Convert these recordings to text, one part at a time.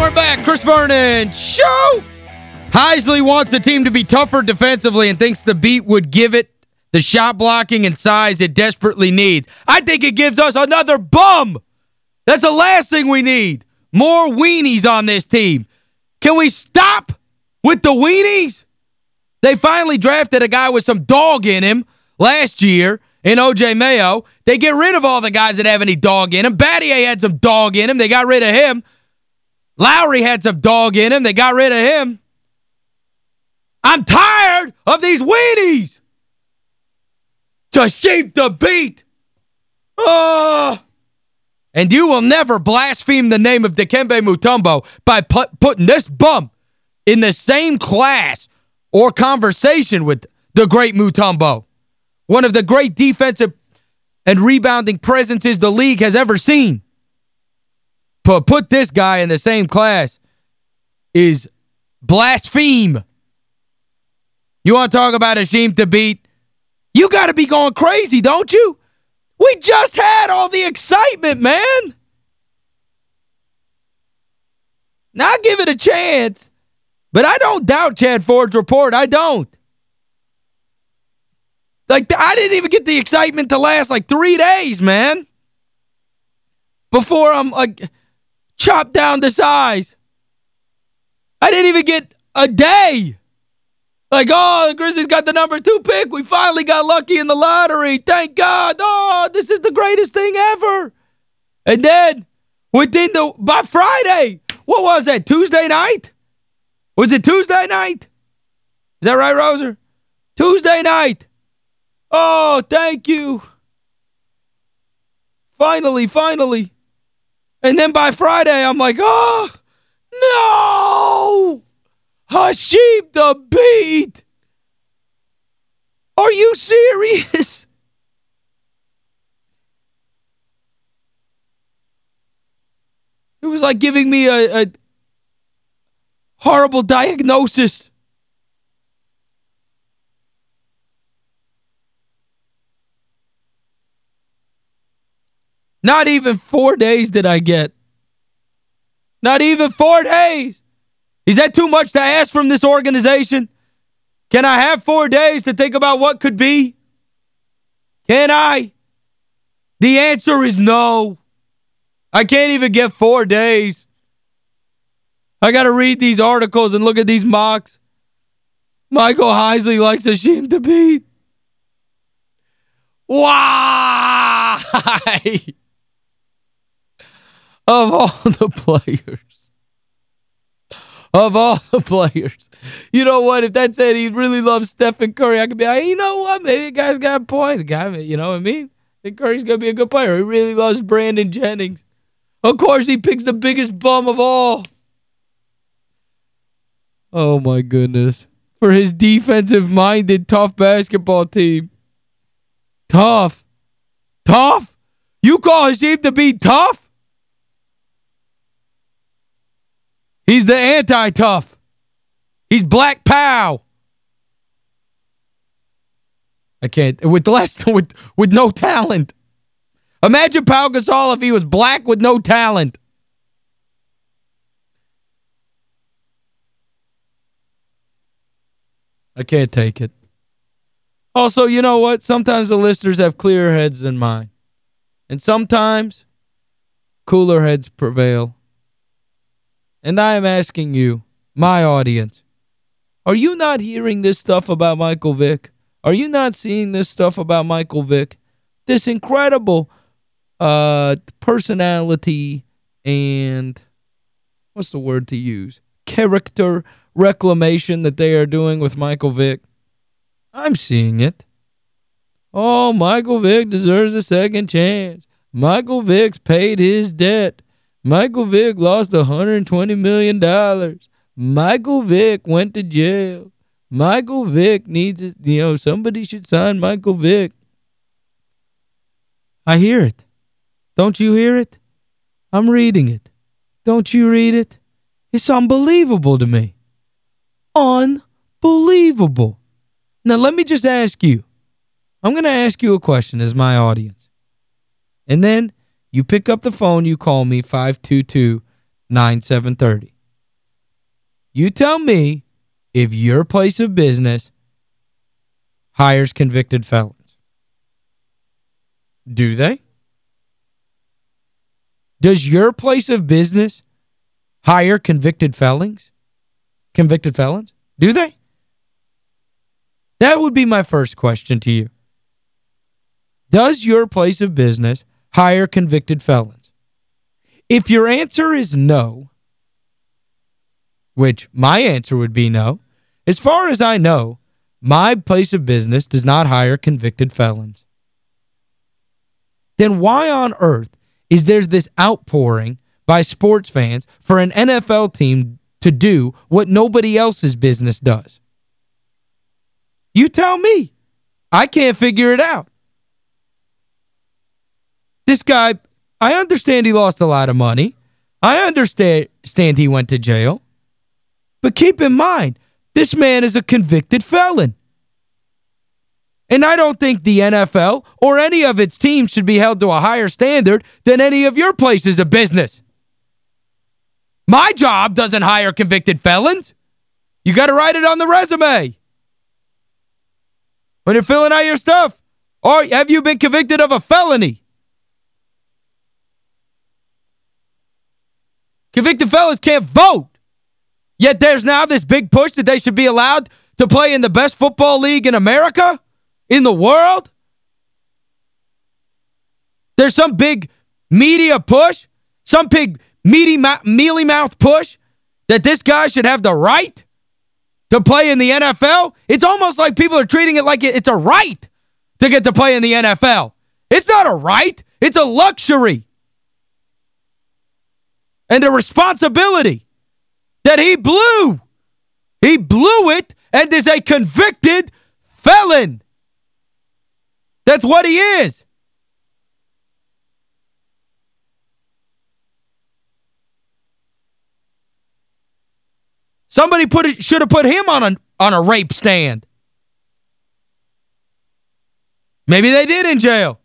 we're back. Chris Vernon Show. Heisley wants the team to be tougher defensively and thinks Thabeet would give it the shot blocking and size it desperately needs. I think it gives us another bum. That's the last thing we need. More weenies on this team. Can we stop with the weenies? They finally drafted a guy with some dog in him last year in O.J. Mayo. They get rid of all the guys that have any dog in him. Battier had some dog in him. They got rid of him. Lowry had some dog in him. They got rid of him. I'm tired of these weenies. Hasheem Thabeet. Oh. And you will never blaspheme the name of Dikembe Mutombo by put, putting this bum in the same class or conversation with the great Mutombo. One of the great defensive and rebounding presences the league has ever seen. But put this guy in the same class is blaspheme. You want to talk about Hasheem Thabeet? You got to be going crazy, don't you? We just had all the excitement, man. Now give it a chance. But I don't doubt Chad Ford's report. I don't. Like, I didn't even get the excitement to last like three days, man. Before I'm like chopped down to size. I didn't even get a day. Like, oh, the Grizzlies got the number two pick. We finally got lucky in the lottery. Thank God. Oh, this is the greatest thing ever. And then, within the, by Friday, what was that, Tuesday night? Was it Tuesday night? Is that right, Roser? Tuesday night. Oh, thank you. Finally, finally. And then by Friday, I'm like, oh, no. Hashib the beat! Are you serious? It was like giving me a, a horrible diagnosis. Not even four days did I get. Not even four days. Is that too much to ask from this organization? Can I have four days to think about what could be? Can I? The answer is no. I can't even get four days. I got to read these articles and look at these mocks. Michael Heisley likes Hasheem Thabeet. Why? of all the players. Of all the players. You know what? If that said he really loves Stephen Curry, I could be like, you know what? Maybe the guy's got a point. Guy, you know what I mean? I think Curry's going to be a good player. He really loves Brandon Jennings. Of course, he picks the biggest bum of all. Oh, my goodness. For his defensive-minded, tough basketball team. Tough. Tough? You call his team to be tough? He's the anti-tough. He's Black Pau. I can't. With less, with, with no talent. Imagine Pau Gasol if he was black with no talent. I can't take it. Also, you know what? Sometimes the listeners have clearer heads than mine. And sometimes cooler heads prevail. And I am asking you, my audience, are you not hearing this stuff about Michael Vick? Are you not seeing this stuff about Michael Vick? This incredible uh, personality and what's the word to use? Character reclamation that they are doing with Michael Vick. I'm seeing it. Oh, Michael Vick deserves a second chance. Michael Vick's paid his debt. Michael Vick lost $120 million. Michael Vick went to jail. Michael Vick needs, it. you know, somebody should sign Michael Vick. I hear it. Don't you hear it? I'm reading it. Don't you read it? It's unbelievable to me. Unbelievable. Now, let me just ask you. I'm going to ask you a question as my audience. And then you pick up the phone, you call me, 522-9730. You tell me if your place of business hires convicted felons. Do they? Does your place of business hire convicted felons? Convicted felons? Do they? That would be my first question to you. Does your place of business hire convicted felons? If your answer is no, which my answer would be no, as far as I know, my place of business does not hire convicted felons. Then why on earth is there this outpouring by sports fans for an NFL team to do what nobody else's business does? You tell me. I can't figure it out. This guy, I understand he lost a lot of money. I understand he went to jail. But keep in mind, this man is a convicted felon. And I don't think the NFL or any of its teams should be held to a higher standard than any of your places of business. My job doesn't hire convicted felons. You got to write it on the resume. When you're filling out your stuff. Or have you been convicted of a felony? Convicted felons can't vote. Yet there's now this big push that they should be allowed to play in the best football league in America? In the world? There's some big media push, some big mealy mouth push that this guy should have the right to play in the NFL. It's almost like people are treating it like it's a right to get to play in the NFL. It's not a right. It's a luxury. And the responsibility that he blew. He blew it and is a convicted felon. That's what he is. Somebody put should have put him on a on a rape stand. Maybe they did in jail.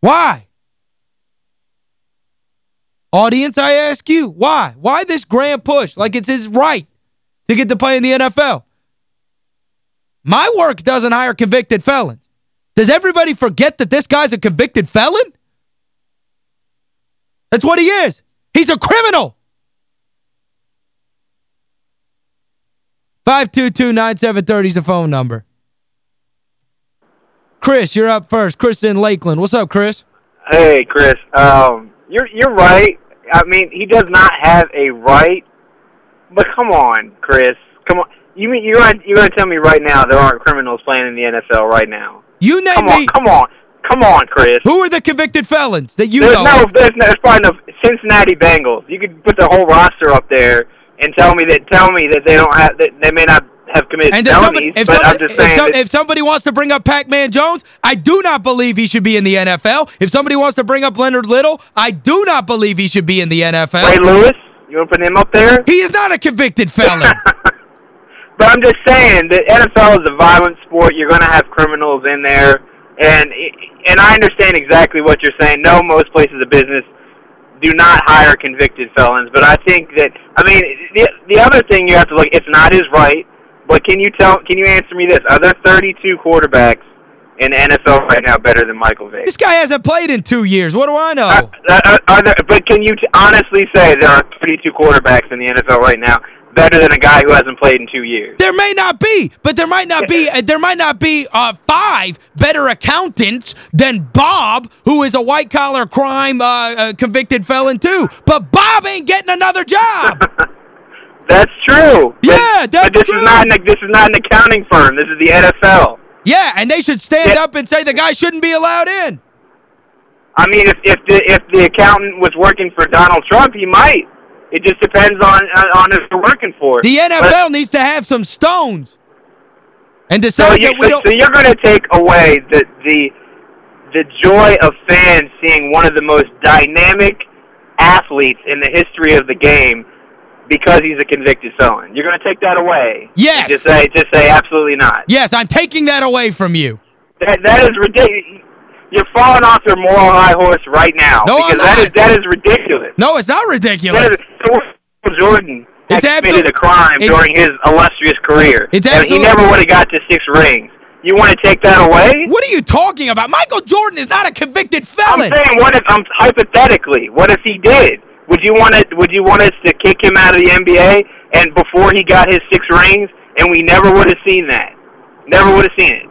Why? Audience, I ask you, why? Why this grand push like it's his right to get to play in the NFL? My work doesn't hire convicted felons. Does everybody forget that this guy's a convicted felon? That's what he is. He's a criminal. 522-9730 is a phone number. Chris, you're up first. Chris in Lakeland. What's up, Chris? Hey, Chris. Um, you're you're right. I mean, he does not have a right. But come on, Chris. Come on. You mean you're you're going to tell me right now there aren't criminals playing in the NFL right now? You name come me. On, come on. Come on, Chris. Who are the convicted felons that you there's know? No, there's, no, there's probably no Cincinnati Bengals. You could put the whole roster up there and tell me that tell me that they don't have that they may not have committed and felonies, somebody, if, somebody, if, so, if, somebody wants to bring up Pac-Man Jones, I do not believe he should be in the NFL. If somebody wants to bring up Leonard Little, I do not believe he should be in the NFL. Ray Lewis, you want to put him up there? He is not a convicted felon. but I'm just saying that NFL is a violent sport. You're going to have criminals in there. And and I understand exactly what you're saying. No, most places of business do not hire convicted felons. But I think that, I mean, the, the other thing you have to look, it's not his right. But can you tell? Can you answer me this? Are there 32 quarterbacks in NFL right now better than Michael Vick? This guy hasn't played in two years. What do I know? Are there, but can you honestly say there are 32 quarterbacks in the NFL right now better than a guy who hasn't played in two years? There may not be, but there might not be uh, there might not be uh, five better accountants than Bob, who is a white-collar crime uh, uh, convicted felon too. But Bob ain't getting another job. That's true. Yeah, but, that's but this true. Is not an, this is not an accounting firm. This is the NFL. Yeah, and they should stand yeah. up and say the guy shouldn't be allowed in. I mean, if if the if the accountant was working for Donald Trump, he might. It just depends on on who they're working for. The NFL but, needs to have some stones. And decide so you, that we so, don't... So you're going to take away the the the joy of fans seeing one of the most dynamic athletes in the history of the game because he's a convicted felon. You're going to take that away. Yes. Just say, just say absolutely not. Yes, I'm taking that away from you. That that is ridiculous. You're falling off your moral high horse right now. No, because that is that is ridiculous. No, it's not ridiculous. That is, Michael Jordan It's committed a crime during his illustrious career. It's and he never would have got to six rings. You want to take that away? What are you talking about? Michael Jordan is not a convicted felon. I'm saying, what if I'm hypothetically? What if he did? Would you want it? Would you want us to kick him out of the NBA and before he got his six rings, and we never would have seen that? Never would have seen it.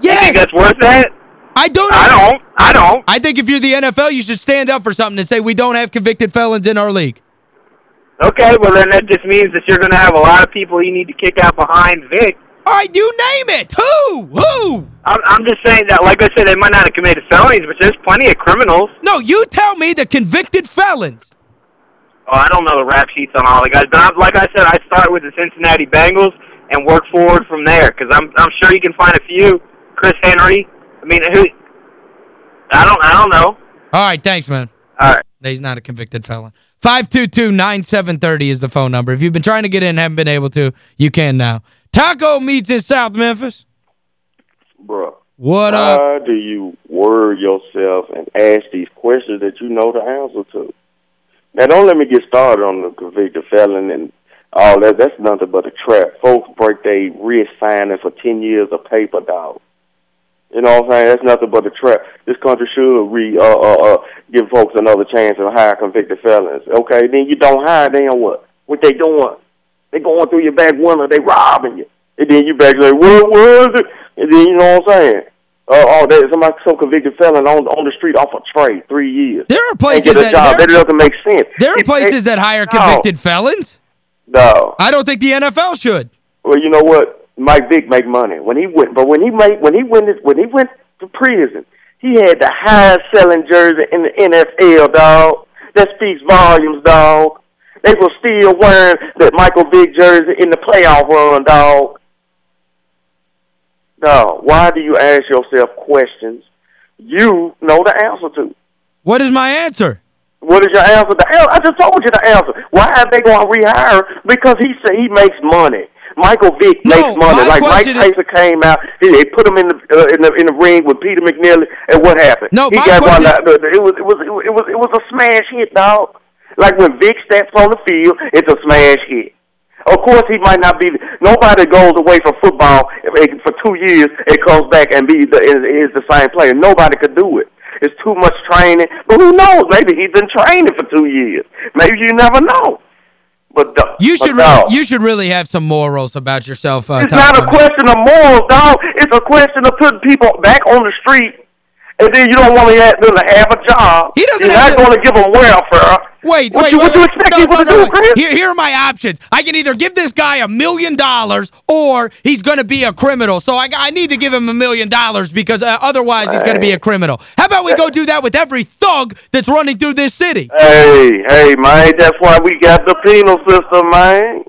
You think that's worth that? I don't I don't. I don't. I think if you're the NFL, you should stand up for something and say we don't have convicted felons in our league. Okay, well then that just means that you're going to have a lot of people you need to kick out behind Vick. All right, you name it. Who? Who? I'm, I'm just saying that, like I said, they might not have committed felonies, but there's plenty of criminals. No, you tell me the convicted felons. Oh, I don't know the rap sheets on all the guys, but I'm, like I said, I start with the Cincinnati Bengals and work forward from there because I'm I'm sure you can find a few. Chris Henry. I mean, who? I don't I don't know. All right, thanks, man. All right. He's not a convicted felon. 522-9730 is the phone number. If you've been trying to get in and haven't been able to, you can now. Taco Meat's in South Memphis. Bruh, What up? why do you word yourself and ask these questions that you know the answer to? Now, don't let me get started on the convicted felon and all that. That's nothing but a trap. Folks break their wrist signing for 10 years of paper, dog. You know what I'm saying? That's nothing but a trap. This country should re uh uh uh give folks another chance to hire convicted felons. Okay, then you don't hire, then what? What they doing? They going through your back window, they robbing you. And then you back like, what was it? And then you know what I'm saying? Uh, oh, there's somebody some convicted felon on on the street off a trade, three years. There are places that job. there, That doesn't make sense. there are places that hire No. convicted felons. No. I don't think the NFL should. Well, you know what? Mike Vick make money when he went, but when he made when he went when he went to prison, he had the highest selling jersey in the NFL, dog. That speaks volumes, dog. They were still wearing that Michael Vick jersey in the playoff run, dog. Dog, why do you ask yourself questions you know the answer to? What is my answer? What is your answer? The answer I just told you the answer. Why are they going to rehire? Because he said he makes money. Michael Vick No, makes money. Like Mike is- Tyson came out, he, they put him in the uh, in the in the ring with Peter McNeeley, and what happened? No, he my got one. question- Out, it was it was it was it was a smash hit, dog. Like when Vick steps on the field, it's a smash hit. Of course, he might not be. Nobody goes away from football for two years and comes back and be the, is, is the same player. Nobody could do it. It's too much training. But who knows? Maybe he's been training for two years. Maybe you never know. But the, You should dog, really, you should really have some morals about yourself. Uh, It's not a question of morals, dog. It's a question of putting people back on the street, and then you don't want to have them to have a job. He doesn't You're have not to- going to give them welfare. Wait, What wait, you- wait, what you expect no, people no, to do. Chris? Here, here are my options. I can either give this guy a million dollars or he's going to be a criminal. So I, I need to give him a million dollars because uh, otherwise he's going to be a criminal. How about we go do that with every thug that's running through this city? Hey, hey, man, that's why we got the penal system, man.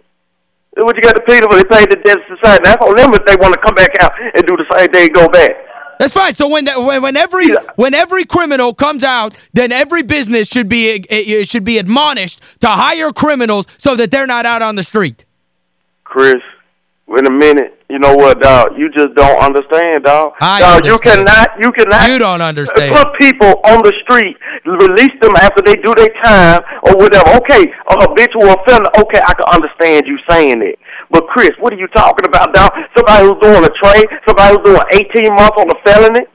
What you got the penal, they pay the debt society. That's on them if they want to come back out and do the same thing, they go back. That's fine. So when that, when, when every Yeah. when every criminal comes out, then every business should be uh, uh, should be admonished to hire criminals so that they're not out on the street. Chris, in a minute, you know what, dog? You just don't understand, dog. I dog, you cannot, you cannot You don't understand. put people on the street, release them after they do their time or whatever. Okay, a habitual offender, okay, I can understand you saying it. But Chris, what are you talking about, dog? Somebody who's doing a trade, somebody who's doing 18 months on a felony,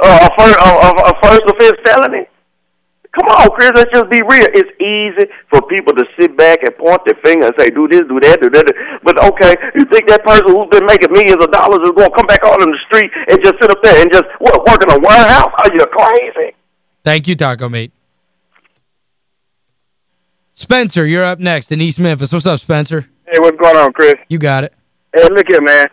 uh, a, first, a, a, a first offense felony? Come on, Chris, let's just be real. It's easy for people to sit back and point their finger and say, do this, do that, do that. But okay, you think that person who's been making millions of dollars is going to come back out on the street and just sit up there and just, what, work in a warehouse? Are you crazy? Thank you, Taco Meat. Spencer, you're up next in East Memphis. What's up, Spencer? Hey, what's going on, Chris? You got it. Hey, look here, man.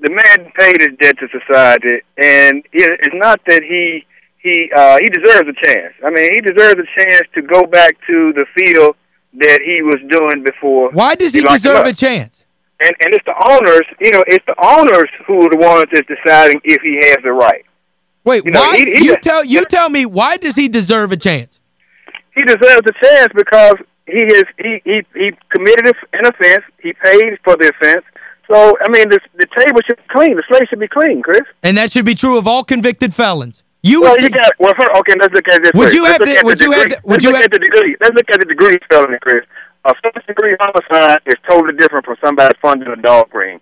The man paid his debt to society, and it's not that he he uh, he deserves a chance. I mean, he deserves a chance to go back to the field that he was doing before. Why does he He deserve a chance? And and it's the owners, you know, it's the owners who are the ones that's deciding if he has the right. Wait, You know, why? he- he you tell you tell me, why does he deserve a chance? He deserves a chance because he is he he he committed an offense. He paid for the offense. So I mean, the the table should be clean. The slate should be clean, Chris. And that should be true of all convicted felons. You well, would you got well. First, okay, let's look at this. Would you let's have the- would you have would let's you look have- at the degree. Let's look at the degree felony, Chris. A first degree homicide is totally different from somebody funding a dog ring.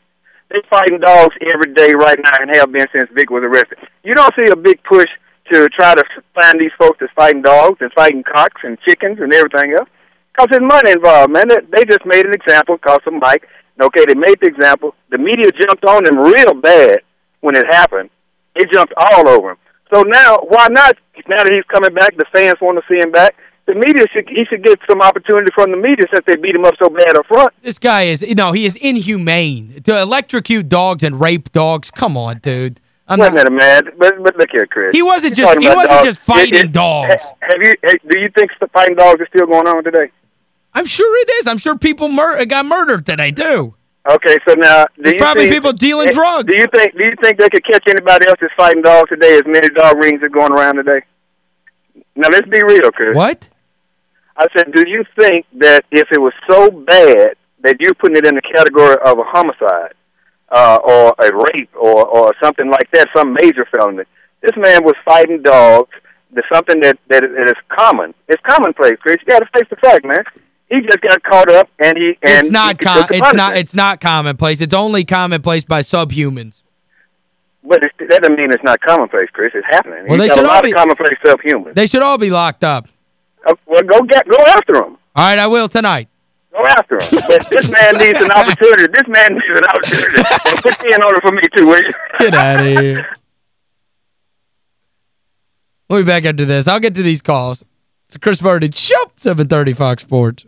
They're fighting dogs every day right now and have been since Vick was arrested. You don't see a big push to try to find these folks that's fighting dogs and fighting cocks and chickens and everything else. Because there's money involved, man. They, they just made an example because of Mike. Okay, they made the example. The media jumped on him real bad when it happened. They jumped all over him. So now, why not? Now that he's coming back, the fans want to see him back. The media should he should get some opportunity from the media since they beat him up so bad up front. This guy is, you know, he is inhumane. To electrocute dogs and rape dogs, come on, dude. I'm Wait a not, minute, man. But but look here, Chris. he wasn't You're just he wasn't dogs. just fighting It- it- dogs. Have you? Do you think the fighting dogs are still going on today? I'm sure it is. I'm sure people mur got murdered today, too. Okay, so now do probably think, people dealing eh, drugs. Do you think do you think they could catch anybody else that's fighting dogs today? As many dog rings are going around today. Now let's be real, Chris. What? I said, do you think that if it was so bad that you're putting it in the category of a homicide uh, or a rape or, or something like that, some major felony? This man was fighting dogs. There's something that, that, that is common. It's commonplace, Chris. You got to face the fact, man. He just got caught up, and he and it's not he com it's not it's not commonplace. It's only commonplace by subhumans. But that doesn't mean it's not commonplace, Chris. It's happening. Well, He's they should a all lot be- of commonplace self-humans. They should all be locked up. Uh, well, go get go after him. All right, I will tonight. Go after him. But this man needs an opportunity. This man needs an opportunity. And put the in order for me too, will you? Get out of here. We'll be back after this. I'll get to these calls. It's Chris Vernon Show, 730 Fox Sports.